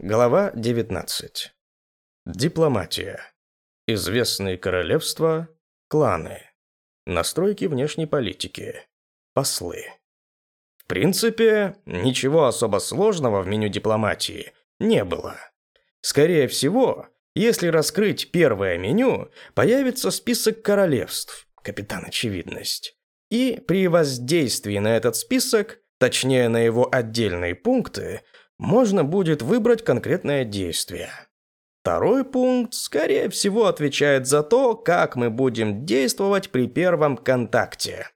Глава 19. Дипломатия. Известные королевства, кланы. Настройки внешней политики. Послы. В принципе, ничего особо сложного в меню дипломатии не было. Скорее всего, если раскрыть первое меню, появится список королевств, капитан очевидность. И при воздействии на этот список, точнее на его отдельные пункты, можно будет выбрать конкретное действие. Второй пункт, скорее всего, отвечает за то, как мы будем действовать при первом контакте.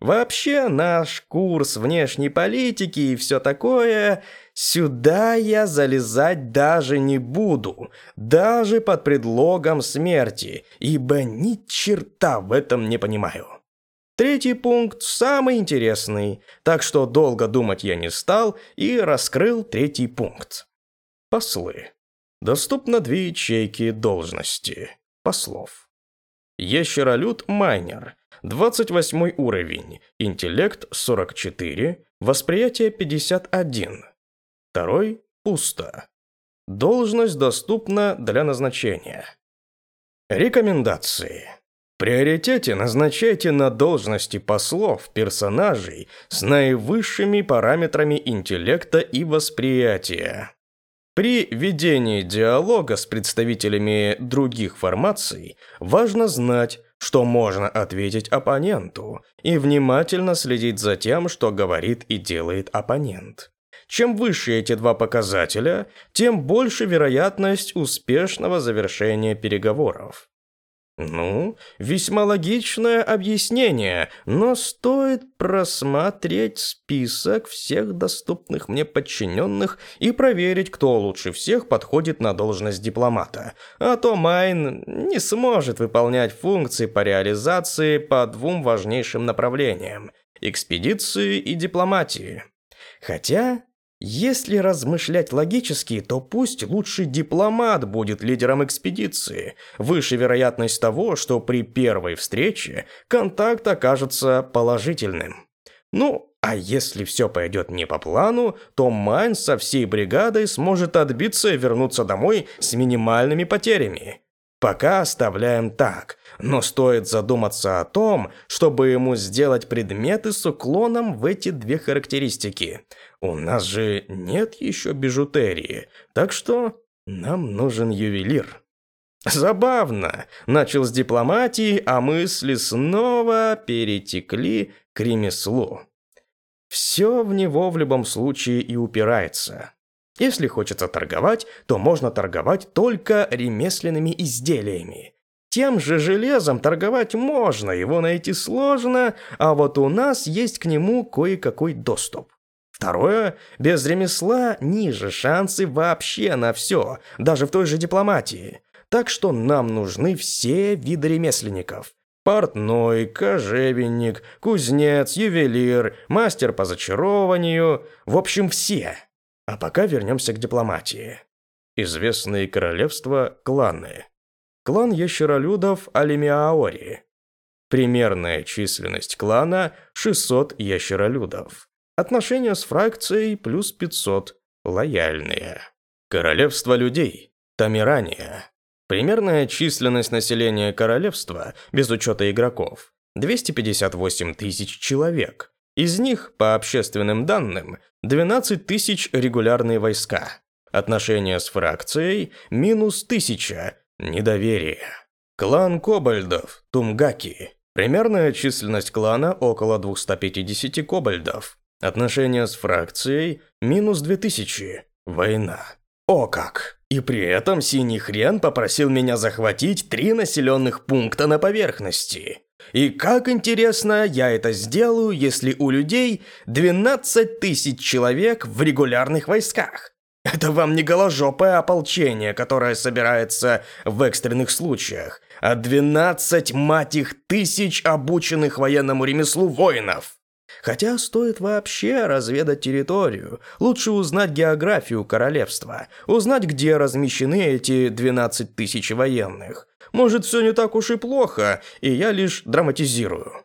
Вообще, наш курс внешней политики и все такое, сюда я залезать даже не буду, даже под предлогом смерти, ибо ни черта в этом не понимаю. Третий пункт самый интересный, так что долго думать я не стал и раскрыл третий пункт. Послы. Доступно две ячейки должности. Послов. Ящеролюд Майнер. 28 уровень. Интеллект 44. Восприятие 51. Второй – пусто. Должность доступна для назначения. Рекомендации приоритете назначайте на должности послов персонажей с наивысшими параметрами интеллекта и восприятия. При ведении диалога с представителями других формаций важно знать, что можно ответить оппоненту, и внимательно следить за тем, что говорит и делает оппонент. Чем выше эти два показателя, тем больше вероятность успешного завершения переговоров. Ну, весьма логичное объяснение, но стоит просмотреть список всех доступных мне подчиненных и проверить, кто лучше всех подходит на должность дипломата. А то Майн не сможет выполнять функции по реализации по двум важнейшим направлениям – экспедиции и дипломатии. Хотя если размышлять логически, то пусть лучший дипломат будет лидером экспедиции. Выше вероятность того, что при первой встрече контакт окажется положительным. Ну, а если все пойдет не по плану, то Майн со всей бригадой сможет отбиться и вернуться домой с минимальными потерями. Пока оставляем так, но стоит задуматься о том, чтобы ему сделать предметы с уклоном в эти две характеристики. У нас же нет еще бижутерии, так что нам нужен ювелир. Забавно. Начал с дипломатии, а мысли снова перетекли к ремеслу. Все в него в любом случае и упирается. Если хочется торговать, то можно торговать только ремесленными изделиями. Тем же железом торговать можно, его найти сложно, а вот у нас есть к нему кое-какой доступ. Второе, без ремесла ниже шансы вообще на все, даже в той же дипломатии. Так что нам нужны все виды ремесленников. Портной, кожевенник, кузнец, ювелир, мастер по зачарованию, в общем все. А пока вернемся к дипломатии. Известные королевства – кланы. Клан ящеролюдов Алимиаори. Примерная численность клана – 600 ящеролюдов. Отношения с фракцией плюс 500. Лояльные. Королевство людей. Тамирания. Примерная численность населения королевства, без учета игроков, 258 тысяч человек. Из них, по общественным данным, 12 тысяч регулярные войска. Отношения с фракцией – минус 1000. Недоверие. Клан Кобальдов, Тумгаки. Примерная численность клана – около 250 кобальдов. Отношения с фракцией – минус 2000. Война. О как! И при этом синий хрен попросил меня захватить три населенных пункта на поверхности. И как интересно, я это сделаю, если у людей 12 тысяч человек в регулярных войсках. Это вам не голожопое ополчение, которое собирается в экстренных случаях, а 12, мать их, тысяч обученных военному ремеслу воинов. Хотя стоит вообще разведать территорию, лучше узнать географию королевства, узнать, где размещены эти 12 тысяч военных. Может, все не так уж и плохо, и я лишь драматизирую.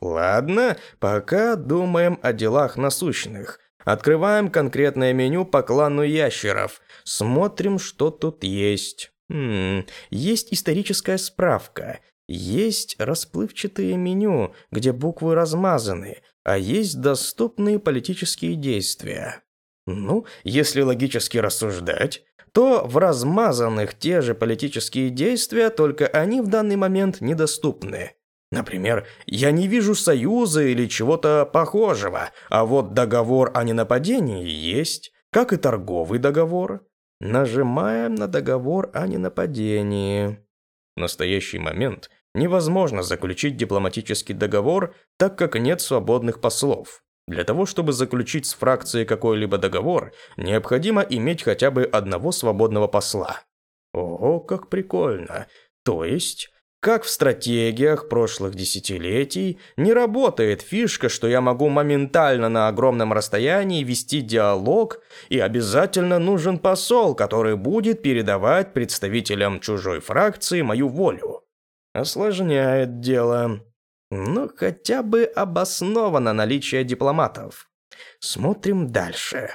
Ладно, пока думаем о делах насущных. Открываем конкретное меню по клану ящеров. Смотрим, что тут есть. Хм, есть историческая справка. Есть расплывчатые меню, где буквы размазаны, а есть доступные политические действия. Ну, если логически рассуждать, то в размазанных те же политические действия, только они в данный момент недоступны. Например, я не вижу союза или чего-то похожего, а вот договор о ненападении есть, как и торговый договор. Нажимаем на договор о ненападении. В настоящий момент невозможно заключить дипломатический договор, так как нет свободных послов. Для того, чтобы заключить с фракцией какой-либо договор, необходимо иметь хотя бы одного свободного посла. Ого, как прикольно. То есть, как в стратегиях прошлых десятилетий, не работает фишка, что я могу моментально на огромном расстоянии вести диалог, и обязательно нужен посол, который будет передавать представителям чужой фракции мою волю. Осложняет дело. Но хотя бы обосновано наличие дипломатов. Смотрим дальше.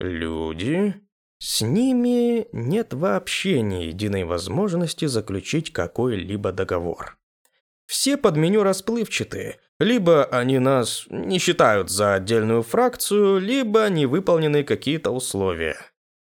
Люди. С ними нет вообще ни единой возможности заключить какой-либо договор. Все под меню расплывчатые. Либо они нас не считают за отдельную фракцию, либо не выполнены какие-то условия.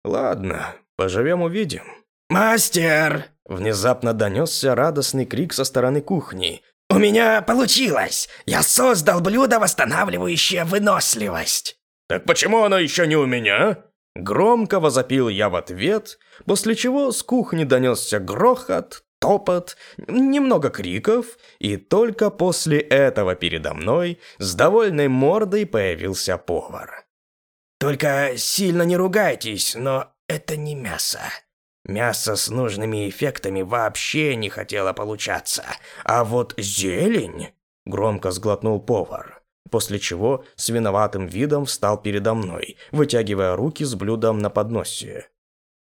Ладно, поживем-увидим. «Мастер!» Внезапно донесся радостный крик со стороны кухни, «У меня получилось! Я создал блюдо, восстанавливающее выносливость!» «Так почему оно еще не у меня?» Громко возопил я в ответ, после чего с кухни донесся грохот, топот, немного криков, и только после этого передо мной с довольной мордой появился повар. «Только сильно не ругайтесь, но это не мясо. Мясо с нужными эффектами вообще не хотело получаться. А вот зелень...» Громко сглотнул повар. После чего с виноватым видом встал передо мной, вытягивая руки с блюдом на подносе.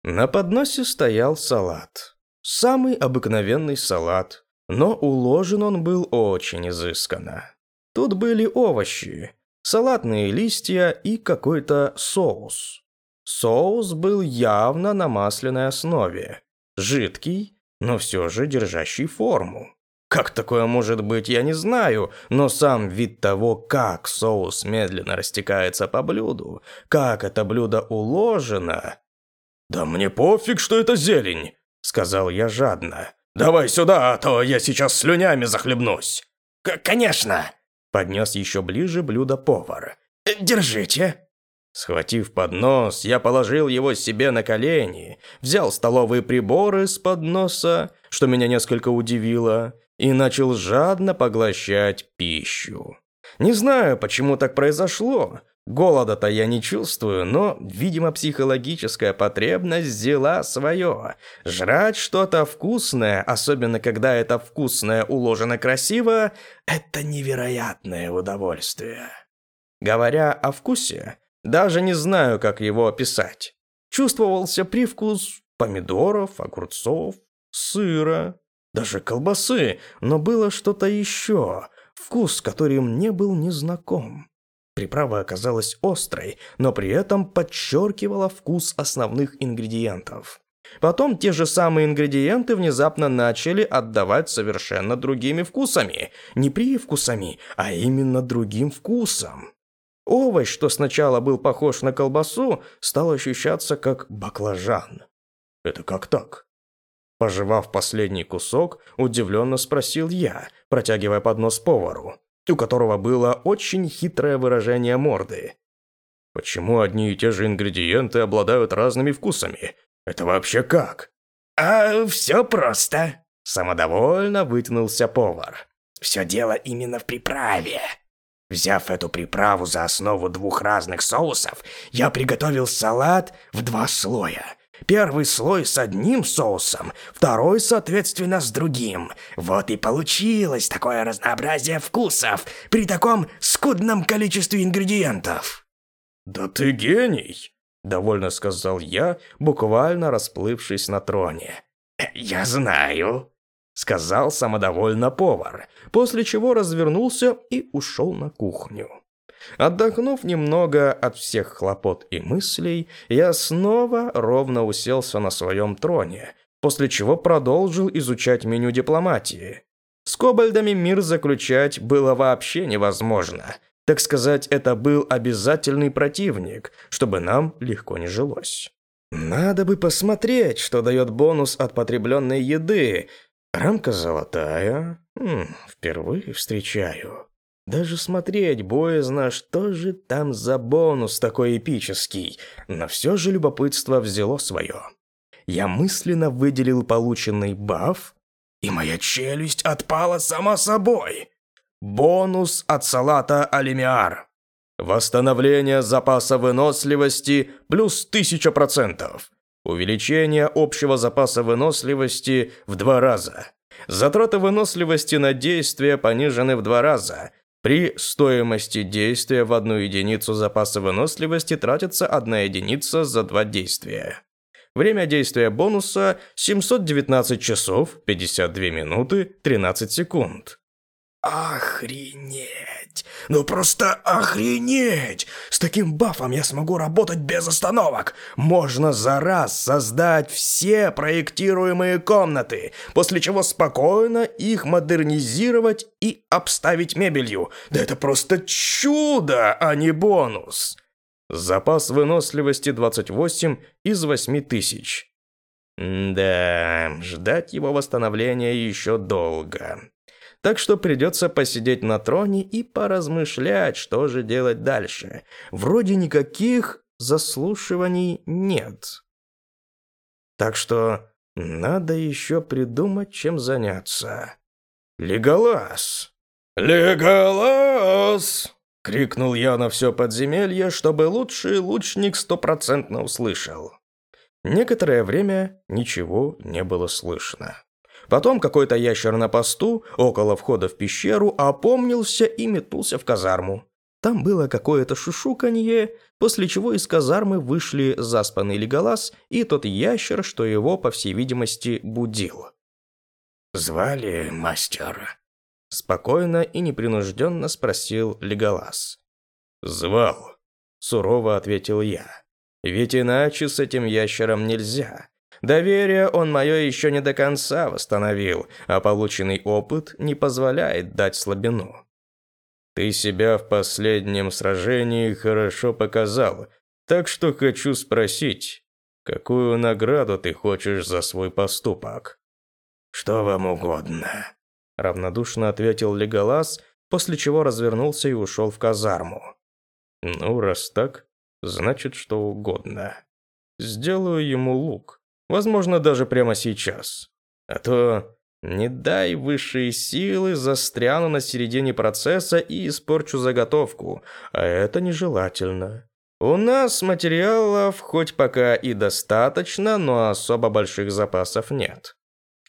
На подносе стоял салат. Самый обыкновенный салат, но уложен он был очень изысканно. Тут были овощи, салатные листья и какой-то соус. Соус был явно на масляной основе. Жидкий, но все же держащий форму. Как такое может быть, я не знаю, но сам вид того, как соус медленно растекается по блюду, как это блюдо уложено... «Да мне пофиг, что это зелень!» — сказал я жадно. «Давай сюда, а то я сейчас слюнями захлебнусь!» К «Конечно!» — поднес еще ближе блюдо повар. «Держите!» Схватив поднос, я положил его себе на колени, взял столовые приборы с подноса, что меня несколько удивило, и начал жадно поглощать пищу. Не знаю, почему так произошло. Голода-то я не чувствую, но, видимо, психологическая потребность взяла свое. Жрать что-то вкусное, особенно когда это вкусное уложено красиво, это невероятное удовольствие. Говоря о вкусе, даже не знаю, как его описать. Чувствовался привкус помидоров, огурцов, сыра, даже колбасы, но было что-то еще, вкус, который мне был незнаком. Приправа оказалась острой, но при этом подчеркивала вкус основных ингредиентов. Потом те же самые ингредиенты внезапно начали отдавать совершенно другими вкусами. Не привкусами, а именно другим вкусом. Овощ, что сначала был похож на колбасу, стал ощущаться как баклажан. Это как так? Пожевав последний кусок, удивленно спросил я, протягивая поднос повару, у которого было очень хитрое выражение морды. Почему одни и те же ингредиенты обладают разными вкусами? Это вообще как? А все просто. Самодовольно вытянулся повар. Все дело именно в приправе. Взяв эту приправу за основу двух разных соусов, я приготовил салат в два слоя. Первый слой с одним соусом, второй, соответственно, с другим. Вот и получилось такое разнообразие вкусов при таком скудном количестве ингредиентов. «Да ты гений!» – довольно сказал я, буквально расплывшись на троне. «Я знаю», сказал самодовольно повар, после чего развернулся и ушел на кухню. Отдохнув немного от всех хлопот и мыслей, я снова ровно уселся на своем троне, после чего продолжил изучать меню дипломатии. С кобальдами мир заключать было вообще невозможно. Так сказать, это был обязательный противник, чтобы нам легко не жилось. Надо бы посмотреть, что дает бонус от потребленной еды. Рамка золотая. Хм, впервые встречаю. Даже смотреть боязно, что же там за бонус такой эпический, но все же любопытство взяло свое. Я мысленно выделил полученный баф, и моя челюсть отпала сама собой. Бонус от салата алимиар. Восстановление запаса выносливости плюс 1000%. Увеличение общего запаса выносливости в два раза. Затраты выносливости на действие понижены в два раза. При стоимости действия в одну единицу запаса выносливости тратится одна единица за два действия. Время действия бонуса 719 часов, 52 минуты, 13 секунд. Охренеть! Ну просто охренеть! С таким бафом я смогу работать без остановок. Можно за раз создать все проектируемые комнаты, после чего спокойно их модернизировать и обставить мебелью. Да это просто чудо, а не бонус. Запас выносливости 28 из 8000. Да, ждать его восстановления еще долго так что придется посидеть на троне и поразмышлять, что же делать дальше. Вроде никаких заслушиваний нет. Так что надо еще придумать, чем заняться. Леголас! Леголас! Крикнул я на все подземелье, чтобы лучший лучник стопроцентно услышал. Некоторое время ничего не было слышно. Потом какой-то ящер на посту, около входа в пещеру, опомнился и метнулся в казарму. Там было какое-то шушуканье, после чего из казармы вышли заспанный Леголас и тот ящер, что его, по всей видимости, будил. «Звали мастер?» Спокойно и непринужденно спросил Леголас. «Звал», – сурово ответил я. «Ведь иначе с этим ящером нельзя. Доверие он мое еще не до конца восстановил, а полученный опыт не позволяет дать слабину. Ты себя в последнем сражении хорошо показал, так что хочу спросить, какую награду ты хочешь за свой поступок? Что вам угодно? Равнодушно ответил Леголас, после чего развернулся и ушел в казарму. Ну, раз так, значит, что угодно. Сделаю ему лук. Возможно, даже прямо сейчас. А то, не дай высшие силы, застряну на середине процесса и испорчу заготовку, а это нежелательно. У нас материалов хоть пока и достаточно, но особо больших запасов нет.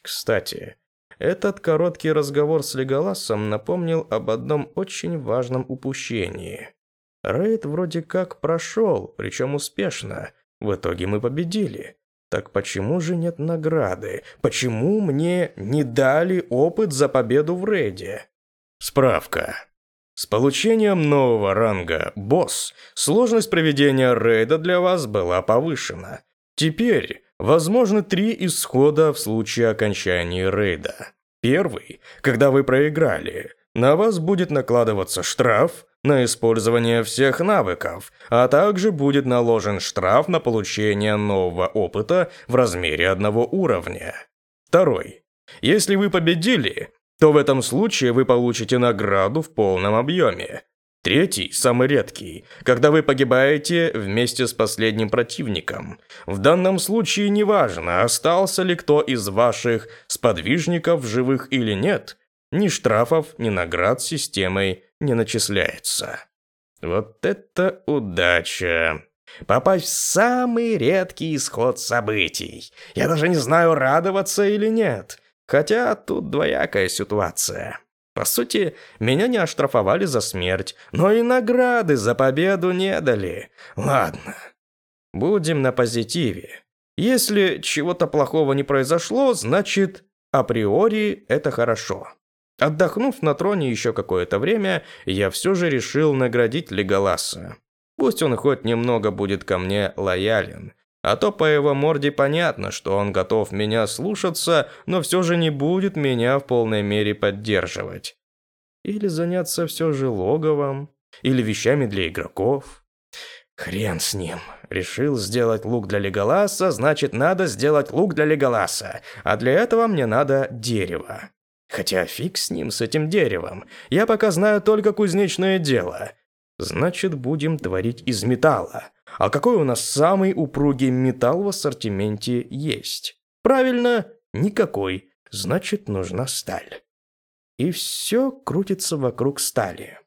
Кстати, этот короткий разговор с Леголасом напомнил об одном очень важном упущении. Рейд вроде как прошел, причем успешно. В итоге мы победили. Так почему же нет награды? Почему мне не дали опыт за победу в рейде? Справка. С получением нового ранга «Босс» сложность проведения рейда для вас была повышена. Теперь возможны три исхода в случае окончания рейда. Первый, когда вы проиграли. На вас будет накладываться штраф, на использование всех навыков, а также будет наложен штраф на получение нового опыта в размере одного уровня. Второй. Если вы победили, то в этом случае вы получите награду в полном объеме. Третий, самый редкий, когда вы погибаете вместе с последним противником. В данном случае неважно, остался ли кто из ваших сподвижников живых или нет, ни штрафов, ни наград системой не начисляется. Вот это удача. Попасть в самый редкий исход событий. Я даже не знаю, радоваться или нет. Хотя тут двоякая ситуация. По сути, меня не оштрафовали за смерть, но и награды за победу не дали. Ладно, будем на позитиве. Если чего-то плохого не произошло, значит, априори это хорошо. Отдохнув на троне еще какое-то время, я все же решил наградить Леголаса. Пусть он хоть немного будет ко мне лоялен. А то по его морде понятно, что он готов меня слушаться, но все же не будет меня в полной мере поддерживать. Или заняться все же логовом, или вещами для игроков. Хрен с ним. Решил сделать лук для Леголаса, значит, надо сделать лук для Леголаса. А для этого мне надо дерево. Хотя фиг с ним, с этим деревом. Я пока знаю только кузнечное дело. Значит, будем творить из металла. А какой у нас самый упругий металл в ассортименте есть? Правильно, никакой. Значит, нужна сталь. И все крутится вокруг стали.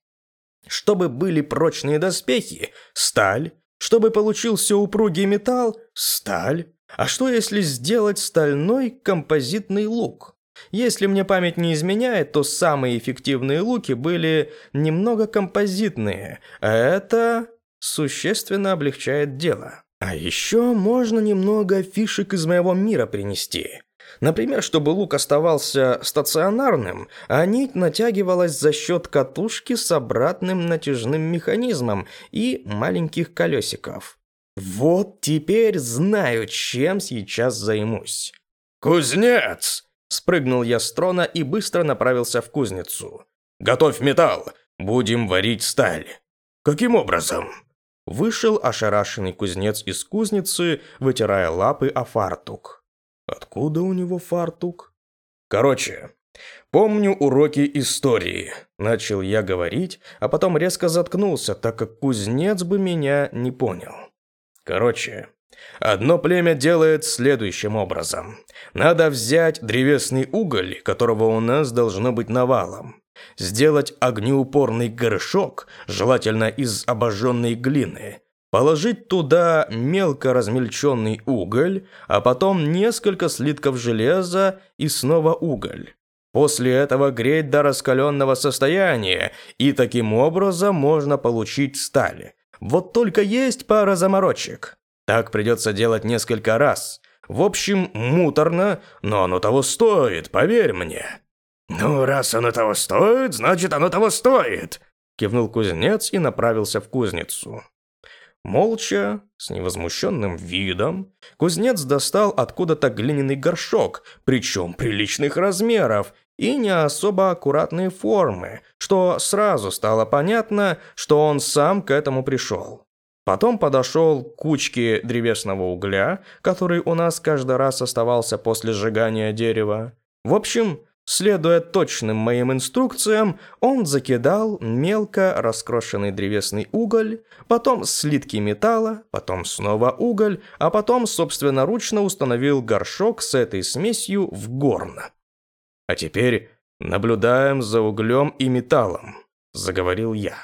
Чтобы были прочные доспехи – сталь. Чтобы получился упругий металл – сталь. А что если сделать стальной композитный лук? Если мне память не изменяет, то самые эффективные луки были немного композитные, это существенно облегчает дело. А еще можно немного фишек из моего мира принести. Например, чтобы лук оставался стационарным, а нить натягивалась за счет катушки с обратным натяжным механизмом и маленьких колесиков. Вот теперь знаю, чем сейчас займусь. «Кузнец!» Спрыгнул я с трона и быстро направился в кузницу. «Готовь металл! Будем варить сталь!» «Каким образом?» Вышел ошарашенный кузнец из кузницы, вытирая лапы о фартук. Откуда у него фартук? Короче, помню уроки истории. Начал я говорить, а потом резко заткнулся, так как кузнец бы меня не понял. Короче, одно племя делает следующим образом. Надо взять древесный уголь, которого у нас должно быть навалом. Сделать огнеупорный горшок, желательно из обожженной глины. Положить туда мелко размельченный уголь, а потом несколько слитков железа и снова уголь. После этого греть до раскаленного состояния, и таким образом можно получить сталь. Вот только есть пара заморочек. Так придется делать несколько раз. В общем, муторно, но оно того стоит, поверь мне». «Ну, раз оно того стоит, значит, оно того стоит!» Кивнул кузнец и направился в кузницу. Молча, с невозмущенным видом, кузнец достал откуда-то глиняный горшок, причем приличных размеров и не особо аккуратной формы, что сразу стало понятно, что он сам к этому пришел. Потом подошел к кучке древесного угля, который у нас каждый раз оставался после сжигания дерева. В общем, следуя точным моим инструкциям, он закидал мелко раскрошенный древесный уголь, потом слитки металла, потом снова уголь, а потом собственноручно установил горшок с этой смесью в горн. «А теперь наблюдаем за углем и металлом», – заговорил я.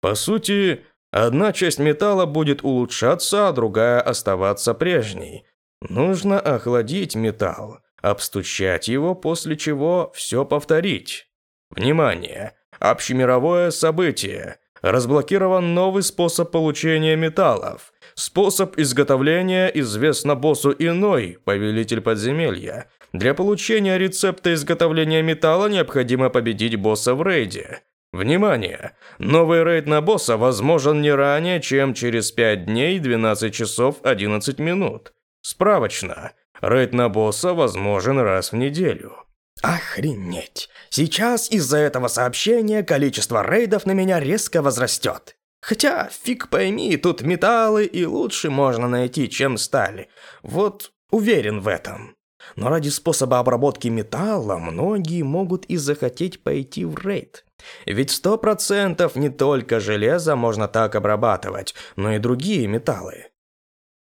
«По сути, Одна часть металла будет улучшаться, а другая оставаться прежней. Нужно охладить металл, обстучать его, после чего все повторить. Внимание! Общемировое событие. Разблокирован новый способ получения металлов. Способ изготовления известно боссу иной, повелитель подземелья. Для получения рецепта изготовления металла необходимо победить босса в рейде. Внимание! Новый рейд на босса возможен не ранее, чем через 5 дней 12 часов 11 минут. Справочно. Рейд на босса возможен раз в неделю. Охренеть. Сейчас из-за этого сообщения количество рейдов на меня резко возрастет. Хотя, фиг пойми, тут металлы и лучше можно найти, чем стали. Вот уверен в этом. Но ради способа обработки металла многие могут и захотеть пойти в рейд. Ведь сто процентов не только железо можно так обрабатывать, но и другие металлы.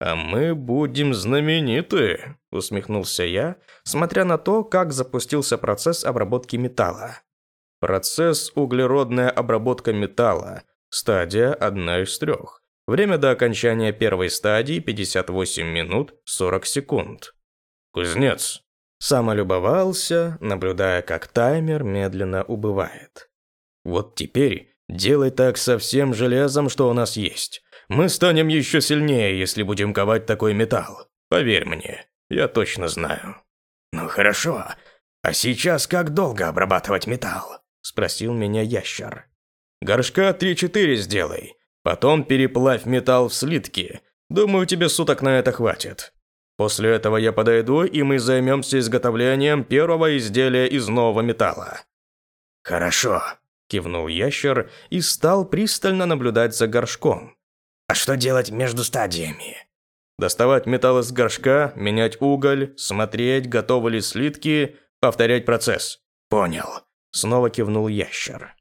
«А мы будем знамениты», – усмехнулся я, смотря на то, как запустился процесс обработки металла. Процесс углеродная обработка металла. Стадия одна из трех. Время до окончания первой стадии 58 минут 40 секунд. «Кузнец!» Самолюбовался, наблюдая, как таймер медленно убывает. Вот теперь делай так со всем железом, что у нас есть. Мы станем еще сильнее, если будем ковать такой металл. Поверь мне, я точно знаю. Ну хорошо. «А сейчас как долго обрабатывать металл?» – спросил меня ящер. «Горшка 3-4 сделай. Потом переплавь металл в слитки. Думаю, тебе суток на это хватит. После этого я подойду, и мы займемся изготовлением первого изделия из нового металла». «Хорошо», – кивнул ящер и стал пристально наблюдать за горшком. «А что делать между стадиями?» Доставать металл из горшка, менять уголь, смотреть, готовы ли слитки, повторять процесс. Понял. Снова кивнул ящер.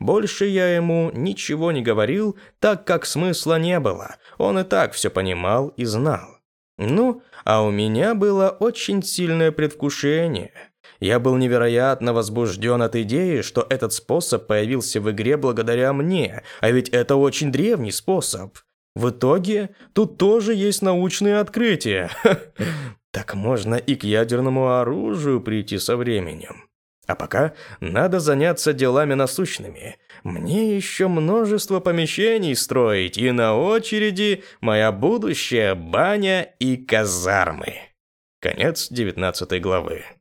Больше я ему ничего не говорил, так как смысла не было. Он и так все понимал и знал. Ну, а у меня было очень сильное предвкушение. Я был невероятно возбужден от идеи, что этот способ появился в игре благодаря мне, а ведь это очень древний способ. В итоге, тут тоже есть научные открытия. Так можно и к ядерному оружию прийти со временем. А пока надо заняться делами насущными. Мне еще множество помещений строить, и на очереди моя будущая баня и казармы. Конец 19 главы.